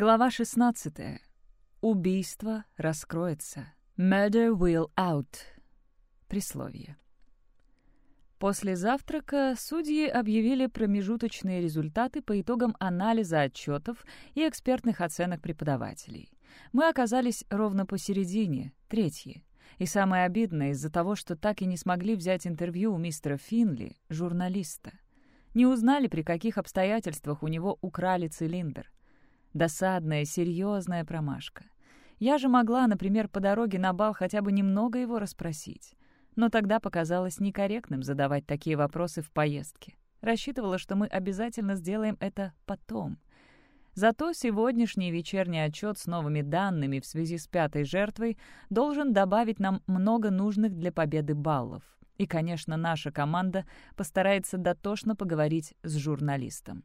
Глава 16. Убийство раскроется. Murder will out. Присловие. После завтрака судьи объявили промежуточные результаты по итогам анализа отчетов и экспертных оценок преподавателей. Мы оказались ровно посередине, третьи. И самое обидное из-за того, что так и не смогли взять интервью у мистера Финли, журналиста. Не узнали, при каких обстоятельствах у него украли цилиндр. Досадная, серьезная промашка. Я же могла, например, по дороге на бал хотя бы немного его расспросить. Но тогда показалось некорректным задавать такие вопросы в поездке. Рассчитывала, что мы обязательно сделаем это потом. Зато сегодняшний вечерний отчет с новыми данными в связи с пятой жертвой должен добавить нам много нужных для победы баллов. И, конечно, наша команда постарается дотошно поговорить с журналистом.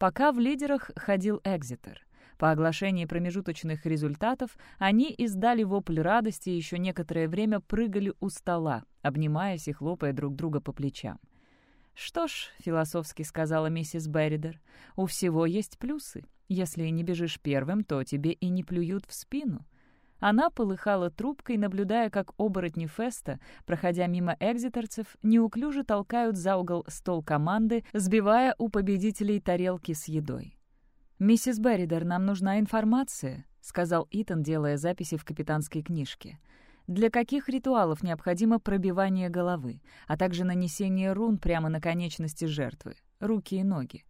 Пока в лидерах ходил Экзитер. По оглашении промежуточных результатов они издали вопль радости и еще некоторое время прыгали у стола, обнимаясь и хлопая друг друга по плечам. «Что ж», — философски сказала миссис Берридер, — «у всего есть плюсы. Если не бежишь первым, то тебе и не плюют в спину». Она полыхала трубкой, наблюдая, как оборотни Феста, проходя мимо экзитерцев, неуклюже толкают за угол стол команды, сбивая у победителей тарелки с едой. «Миссис Берридер, нам нужна информация», — сказал Итан, делая записи в капитанской книжке. «Для каких ритуалов необходимо пробивание головы, а также нанесение рун прямо на конечности жертвы, руки и ноги?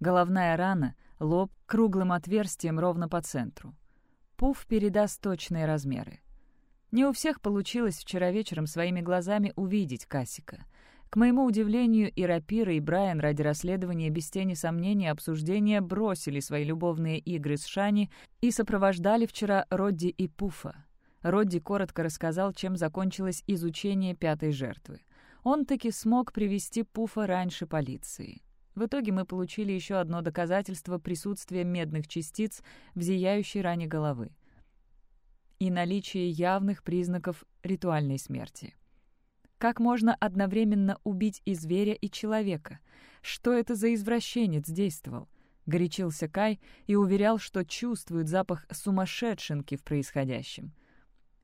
Головная рана, лоб круглым отверстием ровно по центру. Пуф передаст точные размеры. Не у всех получилось вчера вечером своими глазами увидеть Кассика. К моему удивлению, и Рапира, и Брайан ради расследования без тени сомнения обсуждения бросили свои любовные игры с Шани и сопровождали вчера Родди и Пуфа. Родди коротко рассказал, чем закончилось изучение пятой жертвы. Он таки смог привести Пуфа раньше полиции. В итоге мы получили еще одно доказательство присутствия медных частиц в зияющей ране головы и наличие явных признаков ритуальной смерти. Как можно одновременно убить и зверя, и человека? Что это за извращенец действовал? Горячился Кай и уверял, что чувствует запах сумасшедшенки в происходящем.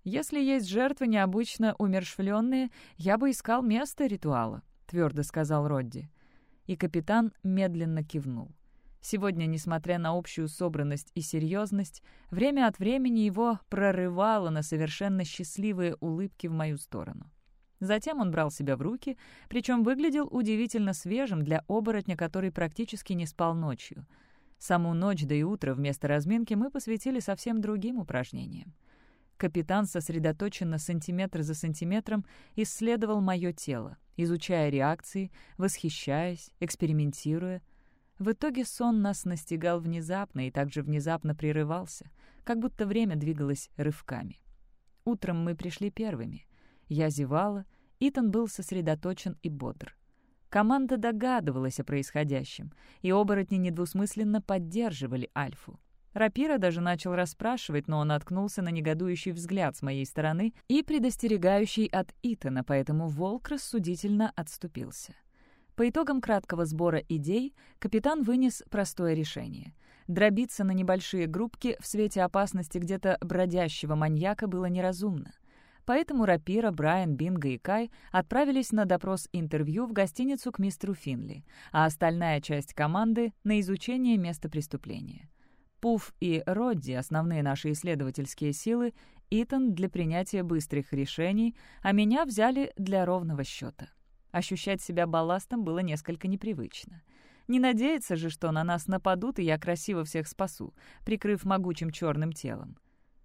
«Если есть жертвы необычно умершвленные, я бы искал место ритуала», — твердо сказал Родди и капитан медленно кивнул. Сегодня, несмотря на общую собранность и серьезность, время от времени его прорывало на совершенно счастливые улыбки в мою сторону. Затем он брал себя в руки, причем выглядел удивительно свежим для оборотня, который практически не спал ночью. Саму ночь да и утро вместо разминки мы посвятили совсем другим упражнениям. Капитан сосредоточенно сантиметр за сантиметром исследовал мое тело, изучая реакции, восхищаясь, экспериментируя. В итоге сон нас настигал внезапно и также внезапно прерывался, как будто время двигалось рывками. Утром мы пришли первыми. Я зевала, Итан был сосредоточен и бодр. Команда догадывалась о происходящем, и оборотни недвусмысленно поддерживали Альфу. Рапира даже начал расспрашивать, но он наткнулся на негодующий взгляд с моей стороны и предостерегающий от Итана, поэтому волк рассудительно отступился. По итогам краткого сбора идей капитан вынес простое решение. Дробиться на небольшие группки в свете опасности где-то бродящего маньяка было неразумно. Поэтому Рапира, Брайан, Бинго и Кай отправились на допрос-интервью в гостиницу к мистеру Финли, а остальная часть команды — на изучение места преступления. Пуф и Родди — основные наши исследовательские силы, Итан — для принятия быстрых решений, а меня взяли для ровного счета. Ощущать себя балластом было несколько непривычно. Не надеяться же, что на нас нападут, и я красиво всех спасу, прикрыв могучим черным телом.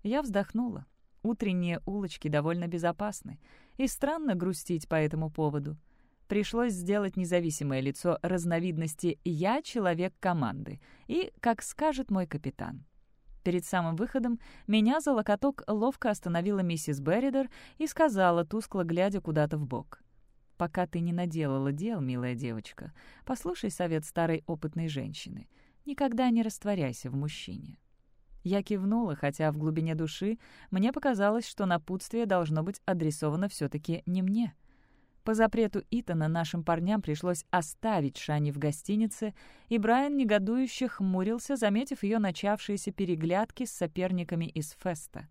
Я вздохнула. Утренние улочки довольно безопасны, и странно грустить по этому поводу — пришлось сделать независимое лицо разновидности «я человек команды» и «как скажет мой капитан». Перед самым выходом меня за локоток ловко остановила миссис Берридер и сказала, тускло глядя куда-то в бок. «Пока ты не наделала дел, милая девочка, послушай совет старой опытной женщины. Никогда не растворяйся в мужчине». Я кивнула, хотя в глубине души мне показалось, что напутствие должно быть адресовано все таки не мне. По запрету Итана нашим парням пришлось оставить Шани в гостинице, и Брайан негодующе хмурился, заметив ее начавшиеся переглядки с соперниками из Феста.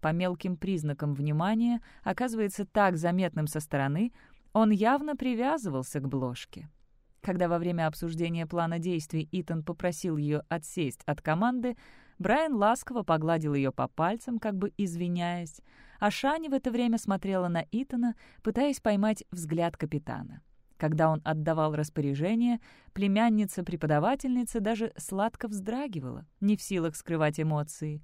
По мелким признакам внимания, оказывается так заметным со стороны, он явно привязывался к бложке. Когда во время обсуждения плана действий Итан попросил ее отсесть от команды, Брайан ласково погладил ее по пальцам, как бы извиняясь, а Шани в это время смотрела на Итана, пытаясь поймать взгляд капитана. Когда он отдавал распоряжение, племянница-преподавательница даже сладко вздрагивала, не в силах скрывать эмоции.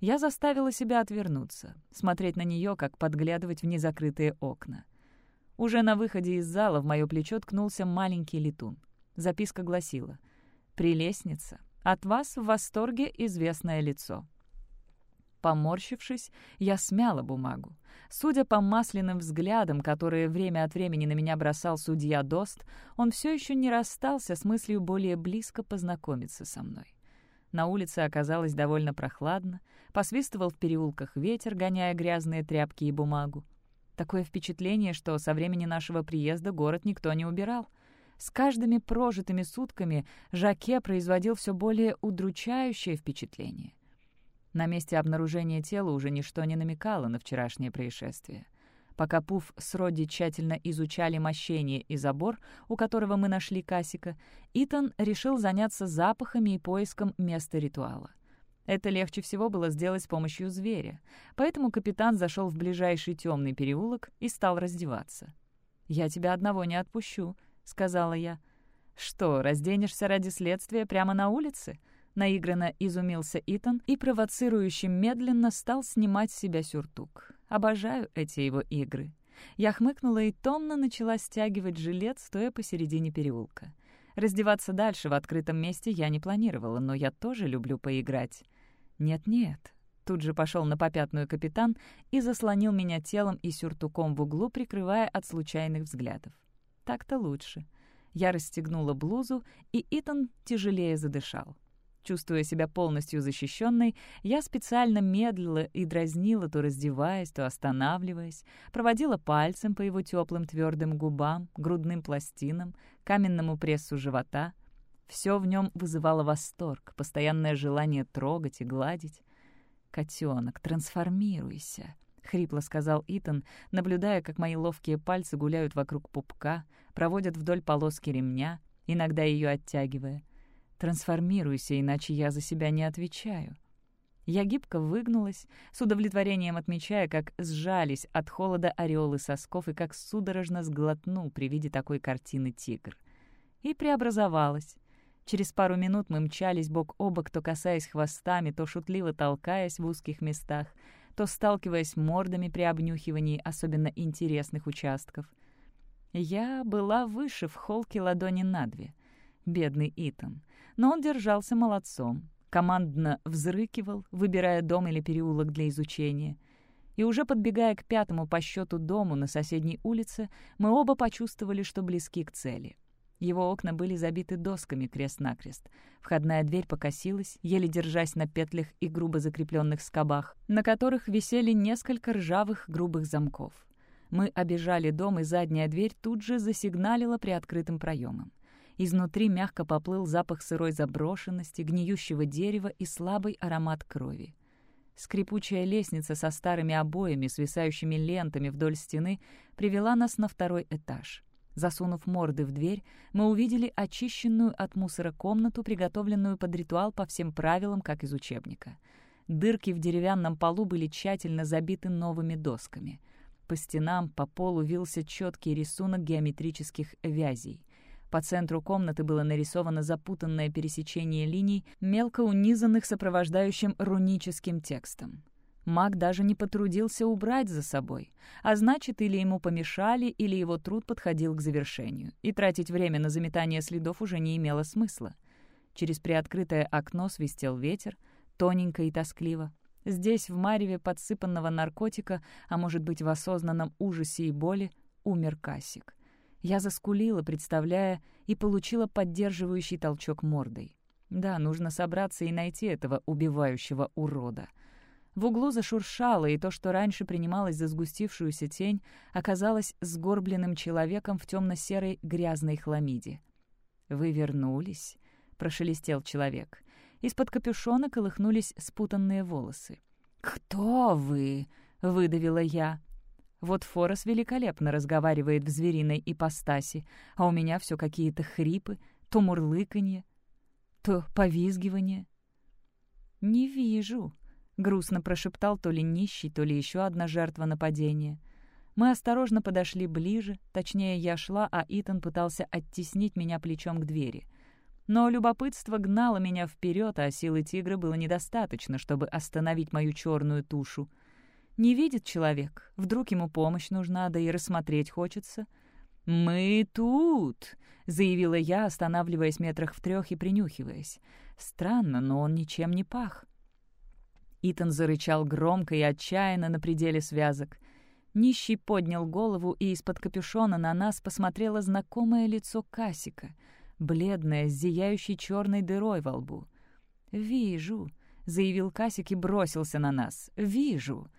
Я заставила себя отвернуться, смотреть на нее, как подглядывать в незакрытые окна. Уже на выходе из зала в мое плечо ткнулся маленький летун. Записка гласила «Прелестница, от вас в восторге известное лицо». Поморщившись, я смяла бумагу. Судя по масляным взглядам, которые время от времени на меня бросал судья Дост, он все еще не расстался с мыслью более близко познакомиться со мной. На улице оказалось довольно прохладно, посвистывал в переулках ветер, гоняя грязные тряпки и бумагу. Такое впечатление, что со времени нашего приезда город никто не убирал. С каждыми прожитыми сутками Жаке производил все более удручающее впечатление. На месте обнаружения тела уже ничто не намекало на вчерашнее происшествие. Пока Пуф с Родди тщательно изучали мощение и забор, у которого мы нашли Касика, Итан решил заняться запахами и поиском места ритуала. Это легче всего было сделать с помощью зверя, поэтому капитан зашел в ближайший темный переулок и стал раздеваться. «Я тебя одного не отпущу», — сказала я. «Что, разденешься ради следствия прямо на улице?» Наигранно изумился Итан и провоцирующим медленно стал снимать с себя сюртук. Обожаю эти его игры. Я хмыкнула и томно начала стягивать жилет, стоя посередине переулка. Раздеваться дальше в открытом месте я не планировала, но я тоже люблю поиграть. «Нет-нет», — тут же пошел на попятную капитан и заслонил меня телом и сюртуком в углу, прикрывая от случайных взглядов. «Так-то лучше». Я расстегнула блузу, и Итан тяжелее задышал. Чувствуя себя полностью защищенной, я специально медлила и дразнила, то раздеваясь, то останавливаясь, проводила пальцем по его теплым твердым губам, грудным пластинам, каменному прессу живота. Все в нем вызывало восторг, постоянное желание трогать и гладить. «Котенок, трансформируйся!» — хрипло сказал Итан, наблюдая, как мои ловкие пальцы гуляют вокруг пупка, проводят вдоль полоски ремня, иногда ее оттягивая — Трансформируйся, иначе я за себя не отвечаю. Я гибко выгнулась, с удовлетворением отмечая, как сжались от холода ореолы сосков и как судорожно сглотнул при виде такой картины тигр. И преобразовалась. Через пару минут мы мчались бок о бок, то касаясь хвостами, то шутливо толкаясь в узких местах, то сталкиваясь мордами при обнюхивании особенно интересных участков. Я была выше в холке ладони на две. Бедный Итан но он держался молодцом. Командно взрыкивал, выбирая дом или переулок для изучения. И уже подбегая к пятому по счету дому на соседней улице, мы оба почувствовали, что близки к цели. Его окна были забиты досками крест-накрест. Входная дверь покосилась, еле держась на петлях и грубо закрепленных скобах, на которых висели несколько ржавых грубых замков. Мы обежали дом, и задняя дверь тут же засигналила приоткрытым проемом. Изнутри мягко поплыл запах сырой заброшенности, гниющего дерева и слабый аромат крови. Скрипучая лестница со старыми обоями, свисающими лентами вдоль стены, привела нас на второй этаж. Засунув морды в дверь, мы увидели очищенную от мусора комнату, приготовленную под ритуал по всем правилам, как из учебника. Дырки в деревянном полу были тщательно забиты новыми досками. По стенам, по полу вился четкий рисунок геометрических вязей — по центру комнаты было нарисовано запутанное пересечение линий, мелко унизанных сопровождающим руническим текстом. Маг даже не потрудился убрать за собой, а значит, или ему помешали, или его труд подходил к завершению, и тратить время на заметание следов уже не имело смысла. Через приоткрытое окно свистел ветер, тоненько и тоскливо. Здесь, в мареве подсыпанного наркотика, а может быть, в осознанном ужасе и боли, умер Касик — я заскулила, представляя, и получила поддерживающий толчок мордой. Да, нужно собраться и найти этого убивающего урода. В углу зашуршало, и то, что раньше принималось за сгустившуюся тень, оказалось сгорбленным человеком в темно-серой грязной хламиде. «Вы вернулись?» — прошелестел человек. Из-под капюшона колыхнулись спутанные волосы. «Кто вы?» — выдавила я. Вот Форос великолепно разговаривает в звериной ипостаси, а у меня все какие-то хрипы, то мурлыканье, то повизгивание. «Не вижу», — грустно прошептал то ли нищий, то ли еще одна жертва нападения. Мы осторожно подошли ближе, точнее, я шла, а Итан пытался оттеснить меня плечом к двери. Но любопытство гнало меня вперед, а силы тигра было недостаточно, чтобы остановить мою черную тушу. Не видит человек, вдруг ему помощь нужна, да и рассмотреть хочется. «Мы тут!» — заявила я, останавливаясь метрах в трех и принюхиваясь. Странно, но он ничем не пах. Итан зарычал громко и отчаянно на пределе связок. Нищий поднял голову, и из-под капюшона на нас посмотрело знакомое лицо Касика — бледная, с зияющей черной дырой во лбу. «Вижу», — заявил Касик и бросился на нас. «Вижу».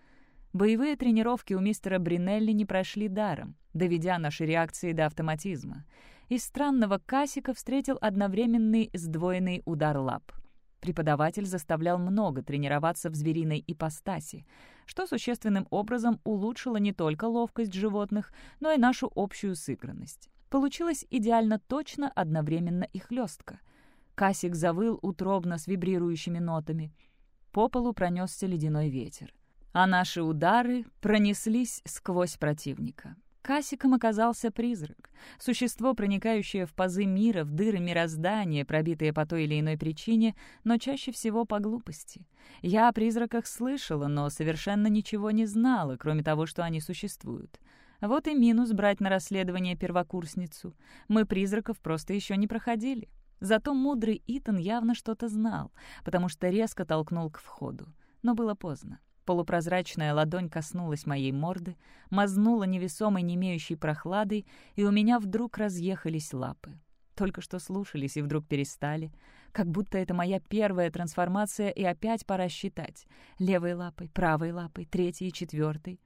Боевые тренировки у мистера Бринелли не прошли даром, доведя наши реакции до автоматизма. Из странного Касика встретил одновременный сдвоенный удар лап. Преподаватель заставлял много тренироваться в звериной ипостаси, что существенным образом улучшило не только ловкость животных, но и нашу общую сыгранность. Получилось идеально точно, одновременно и хлестко. Касик завыл утробно с вибрирующими нотами. По полу пронесся ледяной ветер. А наши удары пронеслись сквозь противника. Касиком оказался призрак, существо, проникающее в пазы мира, в дыры мироздания, пробитые по той или иной причине, но чаще всего по глупости. Я о призраках слышала, но совершенно ничего не знала, кроме того, что они существуют. Вот и минус брать на расследование первокурсницу. Мы призраков просто еще не проходили. Зато мудрый Итан явно что-то знал, потому что резко толкнул к входу. Но было поздно. Полупрозрачная ладонь коснулась моей морды, мазнула невесомой немеющей прохладой, и у меня вдруг разъехались лапы. Только что слушались и вдруг перестали. Как будто это моя первая трансформация, и опять пора считать. Левой лапой, правой лапой, третьей и четвертой.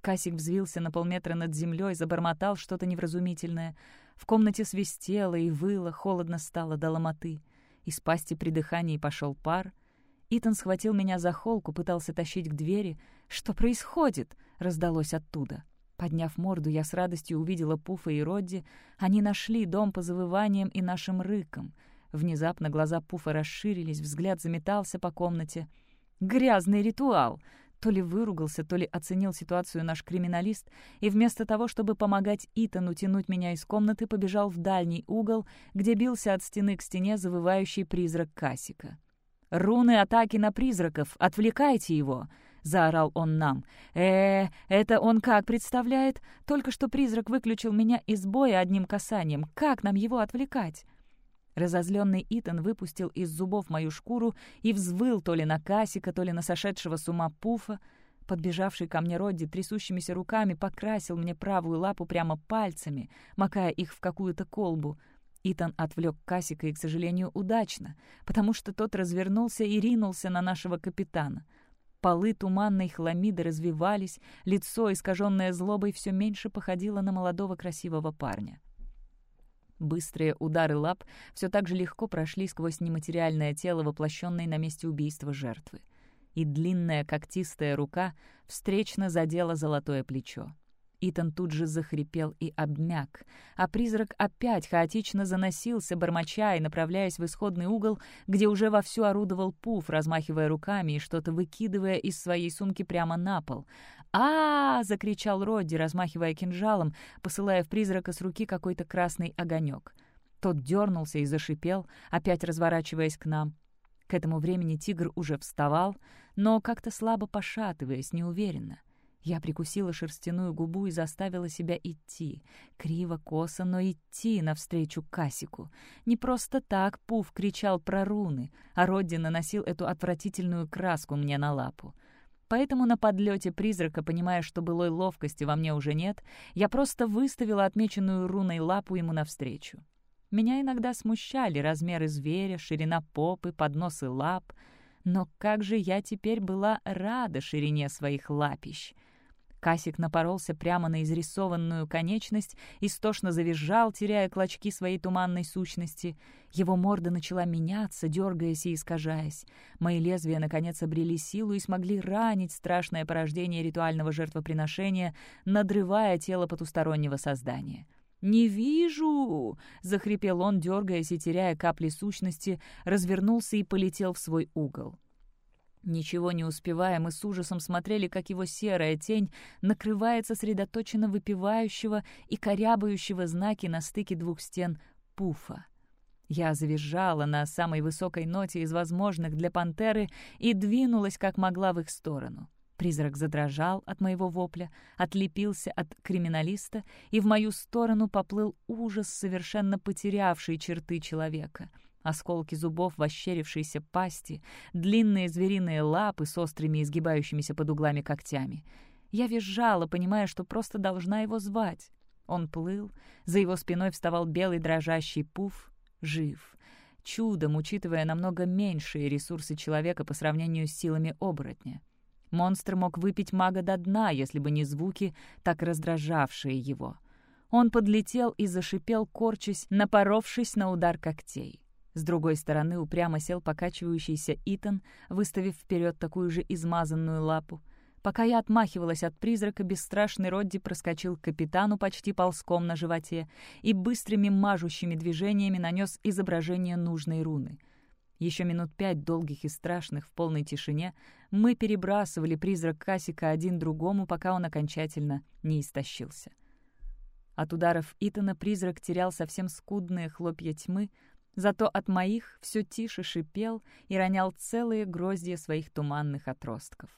Касик взвился на полметра над землей, забормотал что-то невразумительное. В комнате свистело и выло, холодно стало до ломоты. Из пасти при дыхании пошел пар. Итан схватил меня за холку, пытался тащить к двери. «Что происходит?» — раздалось оттуда. Подняв морду, я с радостью увидела Пуфа и Родди. Они нашли дом по завываниям и нашим рыкам. Внезапно глаза Пуфа расширились, взгляд заметался по комнате. «Грязный ритуал!» То ли выругался, то ли оценил ситуацию наш криминалист, и вместо того, чтобы помогать Итану тянуть меня из комнаты, побежал в дальний угол, где бился от стены к стене завывающий призрак Касика. «Руны атаки на призраков! Отвлекайте его!» — заорал он нам. э это он как представляет? Только что призрак выключил меня из боя одним касанием. Как нам его отвлекать?» Разозленный Итан выпустил из зубов мою шкуру и взвыл то ли на Касика, то ли на сошедшего с ума Пуфа. Подбежавший ко мне Родди трясущимися руками покрасил мне правую лапу прямо пальцами, макая их в какую-то колбу. Итан отвлек Касика и, к сожалению, удачно, потому что тот развернулся и ринулся на нашего капитана. Полы туманной хламиды развивались, лицо, искаженное злобой, все меньше походило на молодого красивого парня. Быстрые удары лап все так же легко прошли сквозь нематериальное тело, воплощенное на месте убийства жертвы. И длинная когтистая рука встречно задела золотое плечо. Итан тут же захрипел и обмяк, а призрак опять хаотично заносился, бормоча и направляясь в исходный угол, где уже вовсю орудовал Пуф, размахивая руками и что-то выкидывая из своей сумки прямо на пол. а, -а, -а закричал Родди, размахивая кинжалом, посылая в призрака с руки какой-то красный огонек. Тот дернулся и зашипел, опять разворачиваясь к нам. К этому времени тигр уже вставал, но как-то слабо пошатываясь, неуверенно. Я прикусила шерстяную губу и заставила себя идти. Криво, косо, но идти навстречу Касику. Не просто так Пуф кричал про руны, а Родди наносил эту отвратительную краску мне на лапу. Поэтому на подлете призрака, понимая, что былой ловкости во мне уже нет, я просто выставила отмеченную руной лапу ему навстречу. Меня иногда смущали размеры зверя, ширина попы, подносы лап — Но как же я теперь была рада ширине своих лапищ! Касик напоролся прямо на изрисованную конечность, истошно завизжал, теряя клочки своей туманной сущности. Его морда начала меняться, дергаясь и искажаясь. Мои лезвия, наконец, обрели силу и смогли ранить страшное порождение ритуального жертвоприношения, надрывая тело потустороннего создания. «Не вижу!» — захрипел он, дергаясь и теряя капли сущности, развернулся и полетел в свой угол. Ничего не успевая, мы с ужасом смотрели, как его серая тень накрывает сосредоточенно выпивающего и корябающего знаки на стыке двух стен пуфа. Я завизжала на самой высокой ноте из возможных для пантеры и двинулась, как могла, в их сторону. Призрак задрожал от моего вопля, отлепился от криминалиста, и в мою сторону поплыл ужас, совершенно потерявший черты человека — Осколки зубов в ощерившейся пасти, длинные звериные лапы с острыми изгибающимися под углами когтями. Я визжала, понимая, что просто должна его звать. Он плыл, за его спиной вставал белый дрожащий пуф, жив. Чудом, учитывая намного меньшие ресурсы человека по сравнению с силами оборотня. Монстр мог выпить мага до дна, если бы не звуки, так раздражавшие его. Он подлетел и зашипел, корчась, напоровшись на удар когтей. С другой стороны упрямо сел покачивающийся Итан, выставив вперед такую же измазанную лапу. Пока я отмахивалась от призрака, бесстрашный Родди проскочил к капитану почти ползком на животе и быстрыми мажущими движениями нанес изображение нужной руны. Еще минут пять долгих и страшных в полной тишине мы перебрасывали призрак Касика один другому, пока он окончательно не истощился. От ударов Итана призрак терял совсем скудные хлопья тьмы, Зато от моих все тише шипел и ронял целые гроздья своих туманных отростков.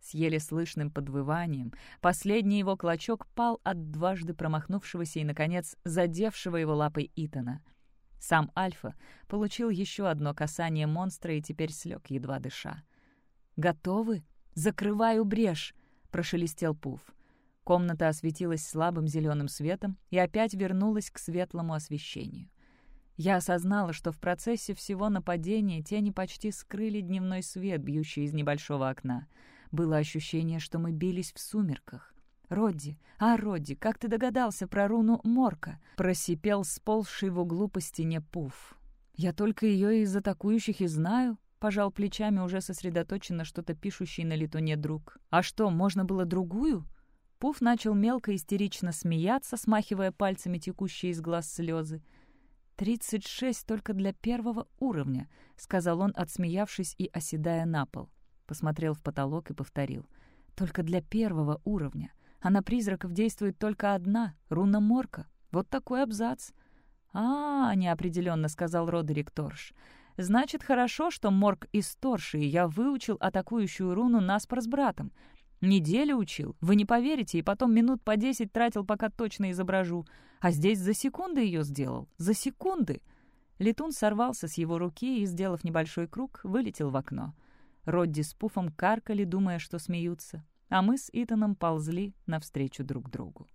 С еле слышным подвыванием последний его клочок пал от дважды промахнувшегося и, наконец, задевшего его лапой Итана. Сам Альфа получил еще одно касание монстра и теперь слег, едва дыша. «Готовы? Закрываю брешь!» — прошелестел Пуф. Комната осветилась слабым зеленым светом и опять вернулась к светлому освещению. Я осознала, что в процессе всего нападения тени почти скрыли дневной свет, бьющий из небольшого окна. Было ощущение, что мы бились в сумерках. «Родди! А, Родди, как ты догадался про руну Морка?» — просипел сползший в углу по стене Пуф. «Я только ее из атакующих и знаю», — пожал плечами уже сосредоточенно что-то пишущий на летуне друг. «А что, можно было другую?» Пуф начал мелко истерично смеяться, смахивая пальцами текущие из глаз слезы. «Тридцать шесть только для первого уровня», — сказал он, отсмеявшись и оседая на пол. Посмотрел в потолок и повторил. «Только для первого уровня. А на призраков действует только одна — руна Морка. Вот такой абзац». «А, — неопределенно сказал Родерик Торш. «Значит, хорошо, что Морк из Торши, и я выучил атакующую руну наспор с братом. Неделю учил, вы не поверите, и потом минут по десять тратил, пока точно изображу. А здесь за секунды ее сделал. За секунды!» Летун сорвался с его руки и, сделав небольшой круг, вылетел в окно. Родди с Пуфом каркали, думая, что смеются, а мы с Итаном ползли навстречу друг другу.